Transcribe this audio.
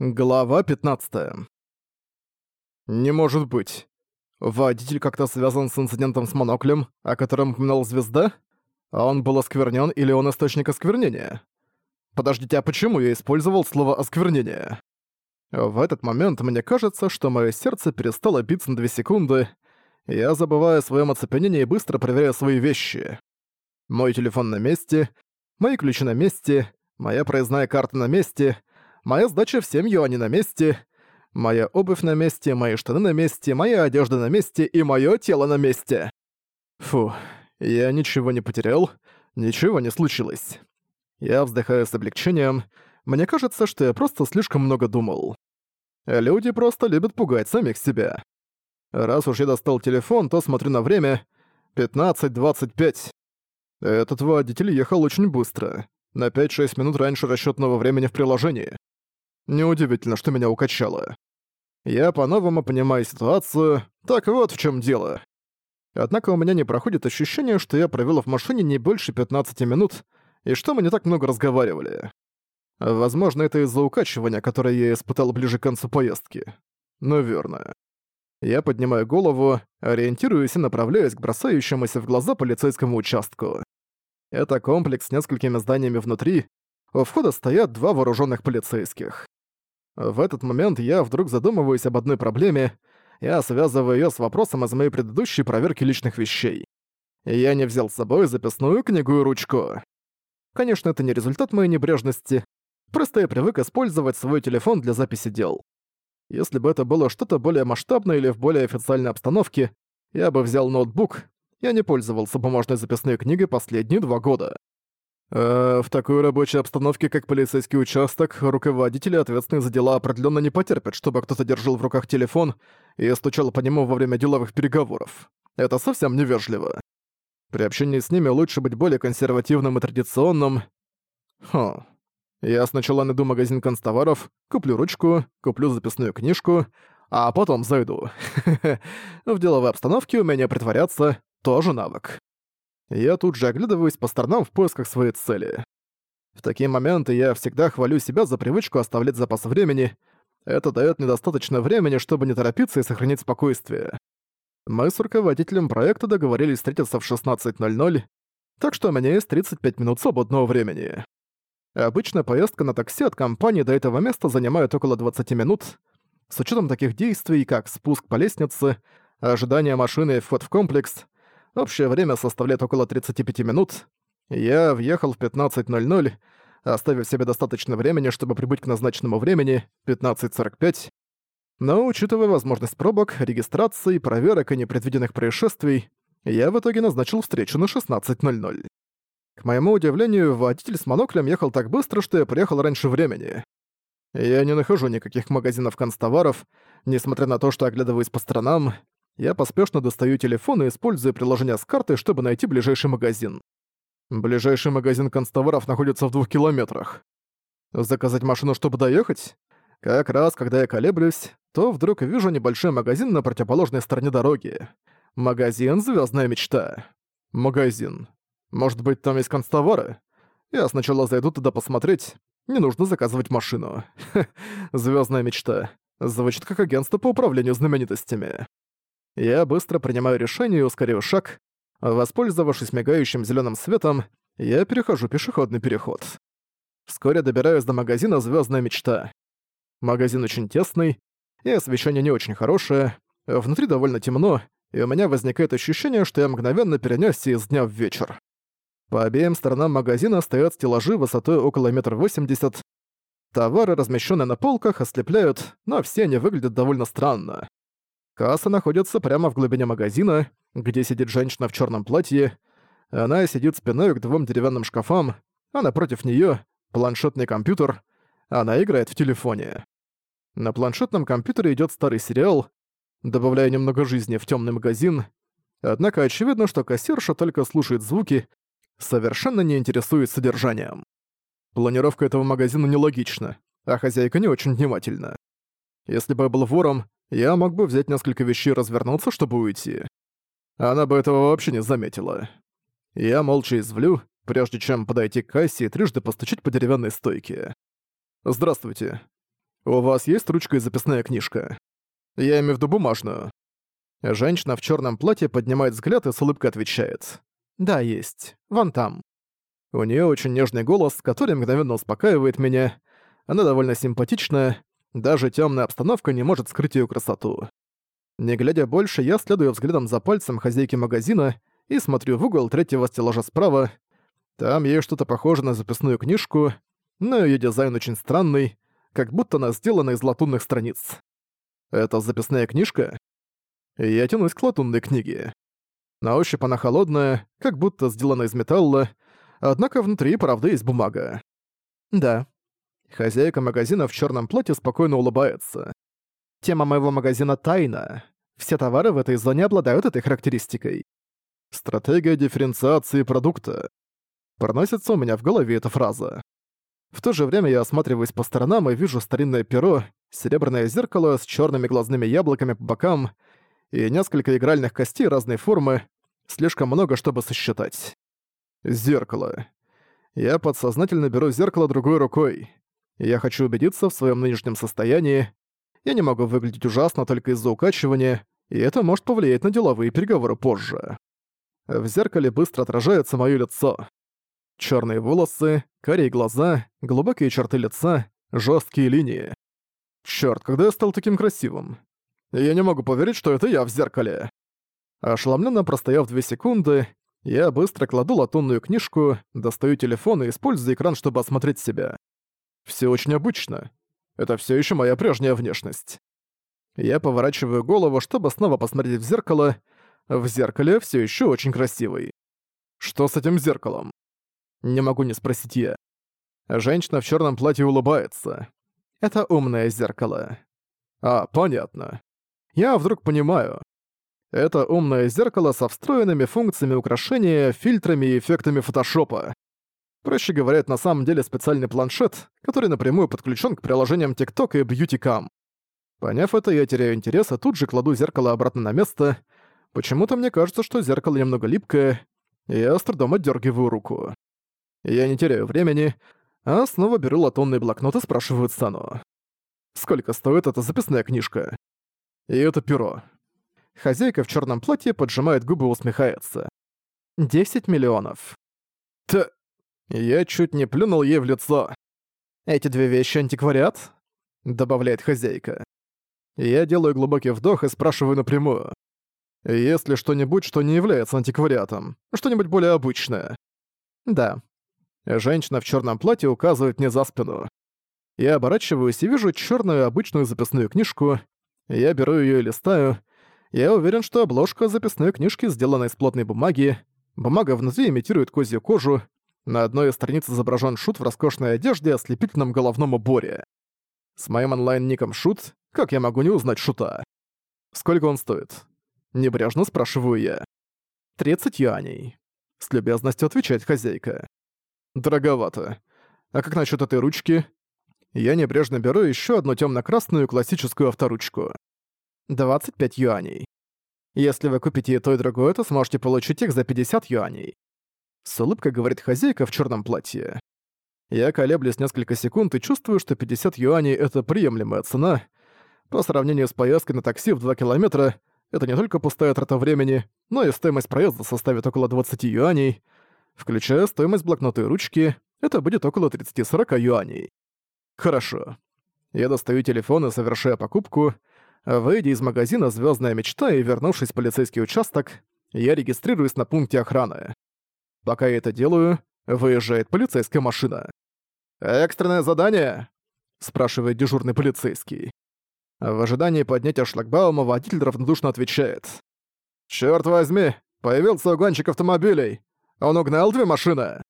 Глава 15. Не может быть. Водитель как-то связан с инцидентом с моноклем, о котором упоминал звезда? А он был осквернен или он источник осквернения? Подождите, а почему я использовал слово «осквернение»? В этот момент мне кажется, что мое сердце перестало биться на 2 секунды, я забываю о своем оцепенении и быстро проверяю свои вещи. Мой телефон на месте, мои ключи на месте, моя проездная карта на месте — Моя сдача в семью, они на месте. Моя обувь на месте, мои штаны на месте, моя одежда на месте и моё тело на месте. Фу, я ничего не потерял, ничего не случилось. Я вздыхаю с облегчением. Мне кажется, что я просто слишком много думал. Люди просто любят пугать самих себя. Раз уж я достал телефон, то смотрю на время. 15.25. Этот водитель ехал очень быстро. На 5-6 минут раньше расчетного времени в приложении. Неудивительно, что меня укачало. Я по-новому понимаю ситуацию, так вот в чем дело. Однако у меня не проходит ощущение, что я провел в машине не больше 15 минут, и что мы не так много разговаривали. Возможно, это из-за укачивания, которое я испытал ближе к концу поездки. Но верно. Я поднимаю голову, ориентируюсь и направляюсь к бросающемуся в глаза полицейскому участку. Это комплекс с несколькими зданиями внутри. У входа стоят два вооруженных полицейских. В этот момент я вдруг задумываюсь об одной проблеме, я связываю её с вопросом из моей предыдущей проверки личных вещей. Я не взял с собой записную книгу и ручку. Конечно, это не результат моей небрежности, просто я привык использовать свой телефон для записи дел. Если бы это было что-то более масштабное или в более официальной обстановке, я бы взял ноутбук, я не пользовался бумажной записной книгой последние два года. Э, в такой рабочей обстановке, как полицейский участок, руководители, ответственные за дела, определенно не потерпят, чтобы кто-то держал в руках телефон и стучал по нему во время деловых переговоров. Это совсем невежливо. При общении с ними лучше быть более консервативным и традиционным. Хм. Я сначала найду магазин констоваров, куплю ручку, куплю записную книжку, а потом зайду. В деловой обстановке умение притворяться — тоже навык. Я тут же оглядываюсь по сторонам в поисках своей цели. В такие моменты я всегда хвалю себя за привычку оставлять запас времени. Это даёт недостаточно времени, чтобы не торопиться и сохранить спокойствие. Мы с руководителем проекта договорились встретиться в 16.00, так что у меня есть 35 минут свободного времени. Обычно поездка на такси от компании до этого места занимает около 20 минут. С учетом таких действий, как спуск по лестнице, ожидание машины и вход в комплекс, Общее время составляет около 35 минут. Я въехал в 15.00, оставив себе достаточно времени, чтобы прибыть к назначенному времени, 15.45. Но, учитывая возможность пробок, регистрации, проверок и непредвиденных происшествий, я в итоге назначил встречу на 16.00. К моему удивлению, водитель с моноклем ехал так быстро, что я приехал раньше времени. Я не нахожу никаких магазинов констоваров, несмотря на то, что оглядываюсь по сторонам, я поспешно достаю телефон и использую приложение с картой, чтобы найти ближайший магазин. Ближайший магазин констоваров находится в двух километрах. Заказать машину, чтобы доехать? Как раз, когда я колеблюсь, то вдруг вижу небольшой магазин на противоположной стороне дороги. Магазин «Звездная мечта». Магазин. Может быть, там есть констовары? Я сначала зайду туда посмотреть. Не нужно заказывать машину. Звездная мечта. Звучит как агентство по управлению знаменитостями. Я быстро принимаю решение и ускоряю шаг. Воспользовавшись мигающим зеленым светом, я перехожу пешеходный переход. Вскоре добираюсь до магазина «Звездная мечта». Магазин очень тесный, и освещение не очень хорошее, внутри довольно темно, и у меня возникает ощущение, что я мгновенно перенесся из дня в вечер. По обеим сторонам магазина стоят стеллажи высотой около метра восемьдесят. Товары, размещенные на полках, ослепляют, но все они выглядят довольно странно. Касса находится прямо в глубине магазина, где сидит женщина в черном платье. Она сидит спиной к двум деревянным шкафам, а напротив нее планшетный компьютер. Она играет в телефоне. На планшетном компьютере идет старый сериал, добавляя немного жизни в темный магазин. Однако очевидно, что кассирша только слушает звуки, совершенно не интересует содержанием. Планировка этого магазина нелогична, а хозяйка не очень внимательна. Если бы я был вором, я мог бы взять несколько вещей и развернуться, чтобы уйти. Она бы этого вообще не заметила. Я молча извлю, прежде чем подойти к кассе и трижды постучить по деревянной стойке. «Здравствуйте. «У вас есть ручка и записная книжка?» «Я имею в виду бумажную». Женщина в черном платье поднимает взгляд и с улыбкой отвечает. «Да, есть. Вон там». У нее очень нежный голос, который мгновенно успокаивает меня. Она довольно симпатичная, даже темная обстановка не может скрыть ее красоту. Не глядя больше, я следую взглядом за пальцем хозяйки магазина и смотрю в угол третьего стеллажа справа. Там есть что-то похожее на записную книжку, но ее дизайн очень странный, как будто она сделана из латунных страниц. Это записная книжка? Я тянусь к латунной книге. На ощупь она холодная, как будто сделана из металла, однако внутри, правда, есть бумага. Да. Хозяйка магазина в черном платье спокойно улыбается. Тема моего магазина тайна. Все товары в этой зоне обладают этой характеристикой. Стратегия дифференциации продукта. Проносится у меня в голове эта фраза. В то же время я осматриваюсь по сторонам и вижу старинное перо, серебряное зеркало с черными глазными яблоками по бокам и несколько игральных костей разной формы, слишком много, чтобы сосчитать. Зеркало. Я подсознательно беру зеркало другой рукой. Я хочу убедиться в своем нынешнем состоянии. Я не могу выглядеть ужасно только из-за укачивания, и это может повлиять на деловые переговоры позже. В зеркале быстро отражается моё лицо. Черные волосы, карие глаза, глубокие черты лица, жесткие линии. Черт, когда я стал таким красивым? Я не могу поверить, что это я в зеркале. Ошеломленно простояв две секунды, я быстро кладу латунную книжку, достаю телефон и использую экран, чтобы осмотреть себя. Все очень обычно. Это все еще моя прежняя внешность. Я поворачиваю голову, чтобы снова посмотреть в зеркало. В зеркале все еще очень красивый. Что с этим зеркалом? Не могу не спросить я. Женщина в черном платье улыбается. Это умное зеркало. А, понятно. Я вдруг понимаю. Это умное зеркало со встроенными функциями украшения, фильтрами и эффектами фотошопа. Проще говоря, это на самом деле специальный планшет, который напрямую подключен к приложениям TikTok и Beautycam. Поняв это, я теряю интерес, а тут же кладу зеркало обратно на место. Почему-то мне кажется, что зеркало немного липкое, и я с трудом отдергиваю руку. Я не теряю времени, а снова беру латунный блокнот и спрашиваю цену. Сколько стоит эта записная книжка? И это перо. Хозяйка в черном платье поджимает губы и усмехается. «Десять миллионов». Т... Я чуть не плюнул ей в лицо. «Эти две вещи антиквариат?» — добавляет хозяйка. Я делаю глубокий вдох и спрашиваю напрямую. «Есть ли что-нибудь, что не является антиквариатом? Что-нибудь более обычное?» «Да», Женщина в черном платье указывает мне за спину. Я оборачиваюсь и вижу черную обычную записную книжку. Я беру ее и листаю. Я уверен, что обложка записной книжки сделана из плотной бумаги. Бумага внутри имитирует козью кожу. На одной из страниц изображен Шут в роскошной одежде и ослепительном головном уборе. С моим онлайн-ником Шут, как я могу не узнать Шута? Сколько он стоит? Небрежно спрашиваю я. 30 юаней. С любезностью отвечает хозяйка. Дороговато. А как насчет этой ручки? Я небрежно беру еще одну темно-красную классическую авторучку. 25 юаней. Если вы купите и то, и другое, то сможете получить их за 50 юаней. С улыбкой говорит хозяйка в черном платье. Я колеблюсь несколько секунд и чувствую, что 50 юаней — это приемлемая цена. По сравнению с поездкой на такси в 2 километра, это не только пустая трата времени, но и стоимость проезда составит около 20 юаней — Включая стоимость блокнота и ручки, это будет около 30-40 юаней. Хорошо. Я достаю телефон и совершаю покупку. Выйдя из магазина «Звездная мечта» и вернувшись в полицейский участок, я регистрируюсь на пункте охраны. Пока я это делаю, выезжает полицейская машина. «Экстренное задание?» — спрашивает дежурный полицейский. В ожидании поднятия шлагбаума водитель равнодушно отвечает. «Чёрт возьми, появился угонщик автомобилей. Он угнал две машины?»